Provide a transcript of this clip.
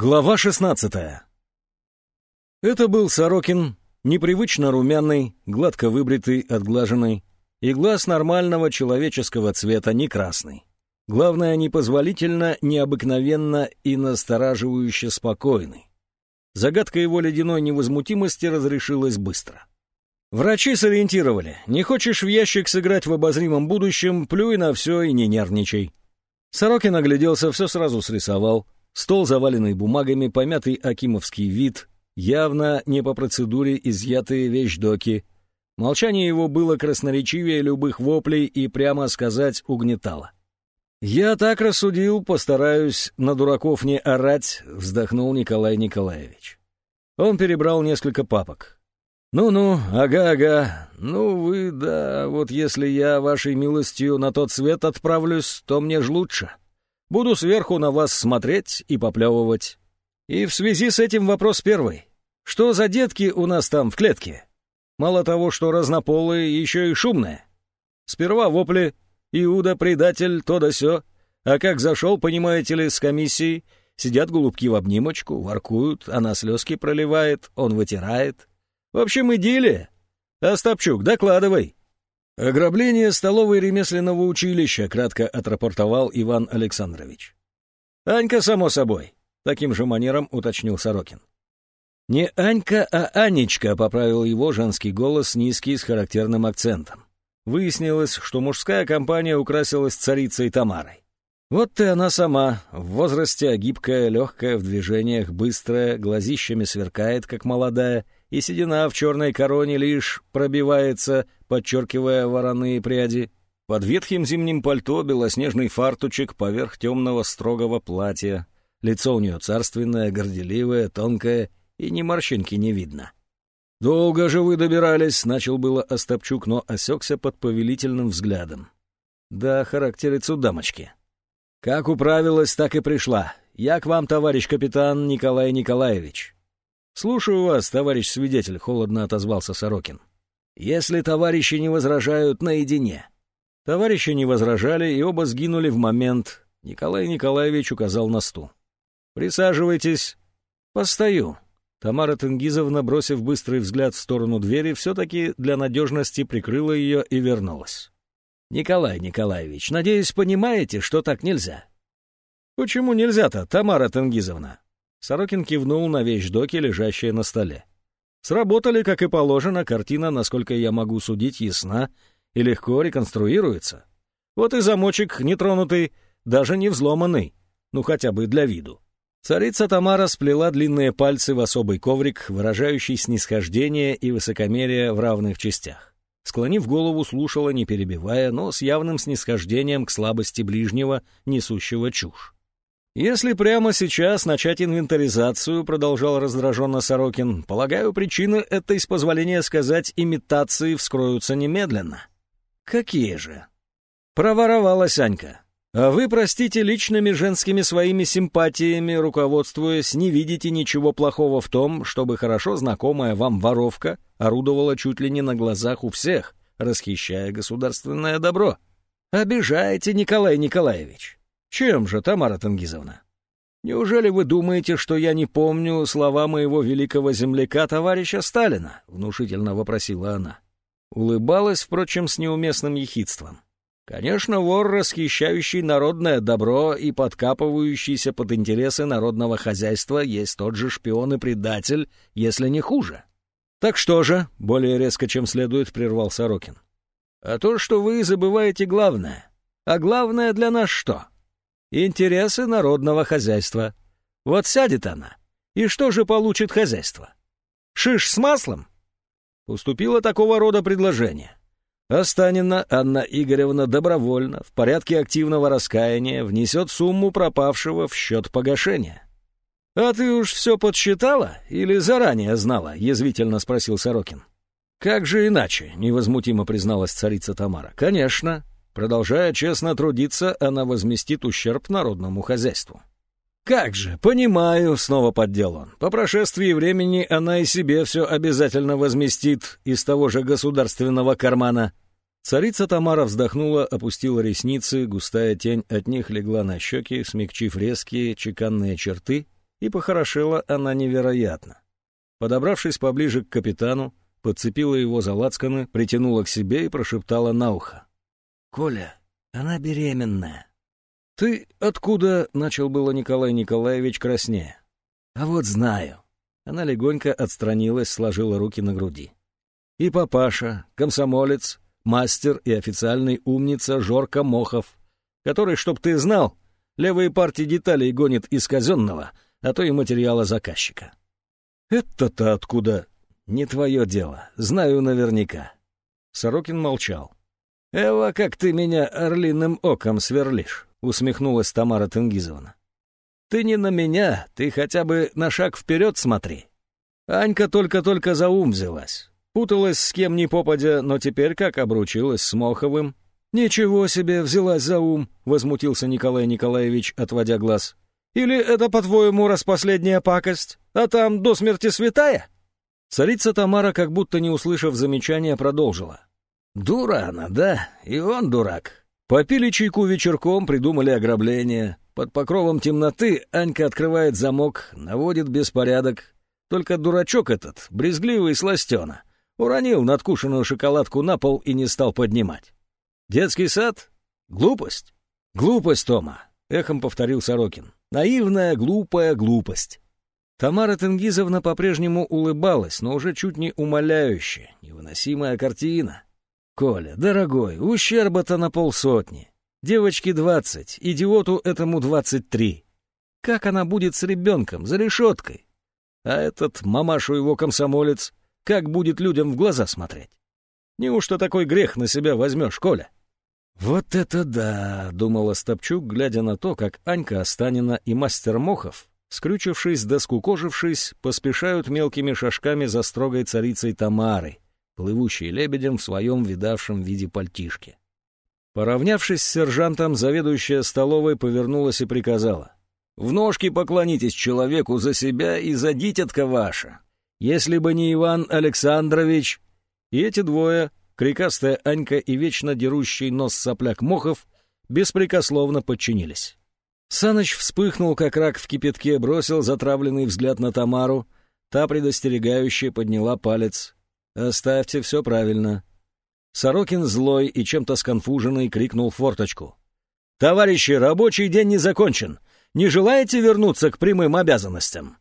Глава 16 Это был Сорокин, непривычно румяный, гладко выбритый, отглаженный, и глаз нормального человеческого цвета, не красный. Главное, непозволительно, необыкновенно и настораживающе спокойный. Загадка его ледяной невозмутимости разрешилась быстро. Врачи сориентировали. Не хочешь в ящик сыграть в обозримом будущем, плюй на все и не нервничай. Сорокин огляделся, все сразу срисовал — Стол, заваленный бумагами, помятый акимовский вид, явно не по процедуре изъятые вещдоки. Молчание его было красноречивее любых воплей и, прямо сказать, угнетало. «Я так рассудил, постараюсь на дураков не орать», — вздохнул Николай Николаевич. Он перебрал несколько папок. «Ну-ну, ага-ага, ну вы, да, вот если я вашей милостью на тот свет отправлюсь, то мне ж лучше. Буду сверху на вас смотреть и поплевывать. И в связи с этим вопрос первый. Что за детки у нас там в клетке? Мало того, что разнополые, еще и шумные. Сперва вопли, Иуда, предатель, то да сё. А как зашел, понимаете ли, с комиссией, сидят голубки в обнимочку, воркуют, она слезки проливает, он вытирает. В общем, идиллия. Остапчук, докладывай. «Ограбление столовой ремесленного училища», — кратко отрапортовал Иван Александрович. «Анька, само собой», — таким же манером уточнил Сорокин. «Не Анька, а Анечка», — поправил его женский голос, низкий, с характерным акцентом. Выяснилось, что мужская компания украсилась царицей Тамарой. Вот ты она сама, в возрасте, гибкая, легкая, в движениях, быстрая, глазищами сверкает, как молодая, и седина в черной короне лишь пробивается, подчеркивая вороные пряди. Под ветхим зимним пальто белоснежный фартучек поверх темного строгого платья. Лицо у нее царственное, горделивое, тонкое, и ни морщинки не видно. «Долго же вы добирались», — начал было Остапчук, но осекся под повелительным взглядом. «Да, характерицу дамочки». «Как управилась, так и пришла. Я к вам, товарищ капитан Николай Николаевич». «Слушаю вас, товарищ свидетель», — холодно отозвался Сорокин. «Если товарищи не возражают, наедине». Товарищи не возражали, и оба сгинули в момент. Николай Николаевич указал на стул. «Присаживайтесь». «Постою». Тамара Тенгизовна, бросив быстрый взгляд в сторону двери, все-таки для надежности прикрыла ее и вернулась. «Николай Николаевич, надеюсь, понимаете, что так нельзя?» «Почему нельзя-то, Тамара Тенгизовна?» Сорокин кивнул на вещдоки, лежащие на столе. Сработали, как и положено, картина, насколько я могу судить, ясна и легко реконструируется. Вот и замочек нетронутый, даже не взломанный, ну хотя бы для виду. Царица Тамара сплела длинные пальцы в особый коврик, выражающий снисхождение и высокомерие в равных частях. Склонив голову, слушала, не перебивая, но с явным снисхождением к слабости ближнего, несущего чушь. «Если прямо сейчас начать инвентаризацию», — продолжал раздраженно Сорокин, «полагаю, причины этой, с позволения сказать, имитации вскроются немедленно». «Какие же?» «Проворовалась Анька. А вы, простите, личными женскими своими симпатиями, руководствуясь, не видите ничего плохого в том, чтобы хорошо знакомая вам воровка орудовала чуть ли не на глазах у всех, расхищая государственное добро. Обижаете, Николай Николаевич. Чем же, Тамара Тенгизовна? Неужели вы думаете, что я не помню слова моего великого земляка, товарища Сталина? Внушительно вопросила она. Улыбалась, впрочем, с неуместным ехидством. Конечно, вор, расхищающий народное добро и подкапывающийся под интересы народного хозяйства, есть тот же шпион и предатель, если не хуже. Так что же, более резко, чем следует, прервал Сорокин. А то, что вы забываете главное. А главное для нас что? Интересы народного хозяйства. Вот сядет она. И что же получит хозяйство? Шиш с маслом? Уступило такого рода предложение. Останина Анна Игоревна добровольно, в порядке активного раскаяния, внесет сумму пропавшего в счет погашения. «А ты уж все подсчитала или заранее знала?» — язвительно спросил Сорокин. «Как же иначе?» — невозмутимо призналась царица Тамара. «Конечно. Продолжая честно трудиться, она возместит ущерб народному хозяйству. «Как же, понимаю», — снова поддел он. «По прошествии времени она и себе все обязательно возместит из того же государственного кармана». Царица Тамара вздохнула, опустила ресницы, густая тень от них легла на щеки, смягчив резкие чеканные черты, И похорошела она невероятно. Подобравшись поближе к капитану, подцепила его за лацканы, притянула к себе и прошептала на ухо. «Коля, она беременная». «Ты откуда?» — начал было Николай Николаевич краснее. «А вот знаю». Она легонько отстранилась, сложила руки на груди. И папаша, комсомолец, мастер и официальный умница Жорка Мохов, который, чтоб ты знал, левые партии деталей гонит из казенного, а то и материала заказчика. «Это-то откуда?» «Не твое дело. Знаю наверняка». Сорокин молчал. «Эва, как ты меня орлиным оком сверлишь», — усмехнулась Тамара Тенгизовна. «Ты не на меня, ты хотя бы на шаг вперед смотри». Анька только-только за ум взялась. Путалась с кем ни попадя, но теперь как обручилась с Моховым. «Ничего себе взялась за ум», — возмутился Николай Николаевич, отводя глаз. «Или это, по-твоему, распоследняя пакость? А там до смерти святая?» Царица Тамара, как будто не услышав замечания, продолжила. «Дура она, да? И он дурак. Попили чайку вечерком, придумали ограбление. Под покровом темноты Анька открывает замок, наводит беспорядок. Только дурачок этот, брезгливый сластена, уронил надкушенную шоколадку на пол и не стал поднимать. Детский сад? Глупость? Глупость, Тома, — эхом повторил Сорокин. Наивная, глупая глупость. Тамара Тенгизовна по-прежнему улыбалась, но уже чуть не умоляюще. Невыносимая картина. «Коля, дорогой, ущерба-то на полсотни. Девочке двадцать, идиоту этому двадцать три. Как она будет с ребенком, за решеткой? А этот, мамашу его комсомолец, как будет людям в глаза смотреть? Неужто такой грех на себя возьмешь, Коля?» «Вот это да!» — думала Стопчук, глядя на то, как Анька Останина и мастер Мохов скрючившись да скукожившись, поспешают мелкими шажками за строгой царицей Тамарой, плывущей лебедем в своем видавшем виде пальтишке. Поравнявшись с сержантом, заведующая столовой повернулась и приказала. «В ножки поклонитесь человеку за себя и за дитятка ваша. Если бы не Иван Александрович...» И эти двое, крикастая Анька и вечно дерущий нос сопляк Мохов, беспрекословно подчинились. Саныч вспыхнул, как рак в кипятке, бросил затравленный взгляд на Тамару. Та предостерегающе подняла палец. «Оставьте все правильно». Сорокин злой и чем-то сконфуженный крикнул форточку. «Товарищи, рабочий день не закончен. Не желаете вернуться к прямым обязанностям?»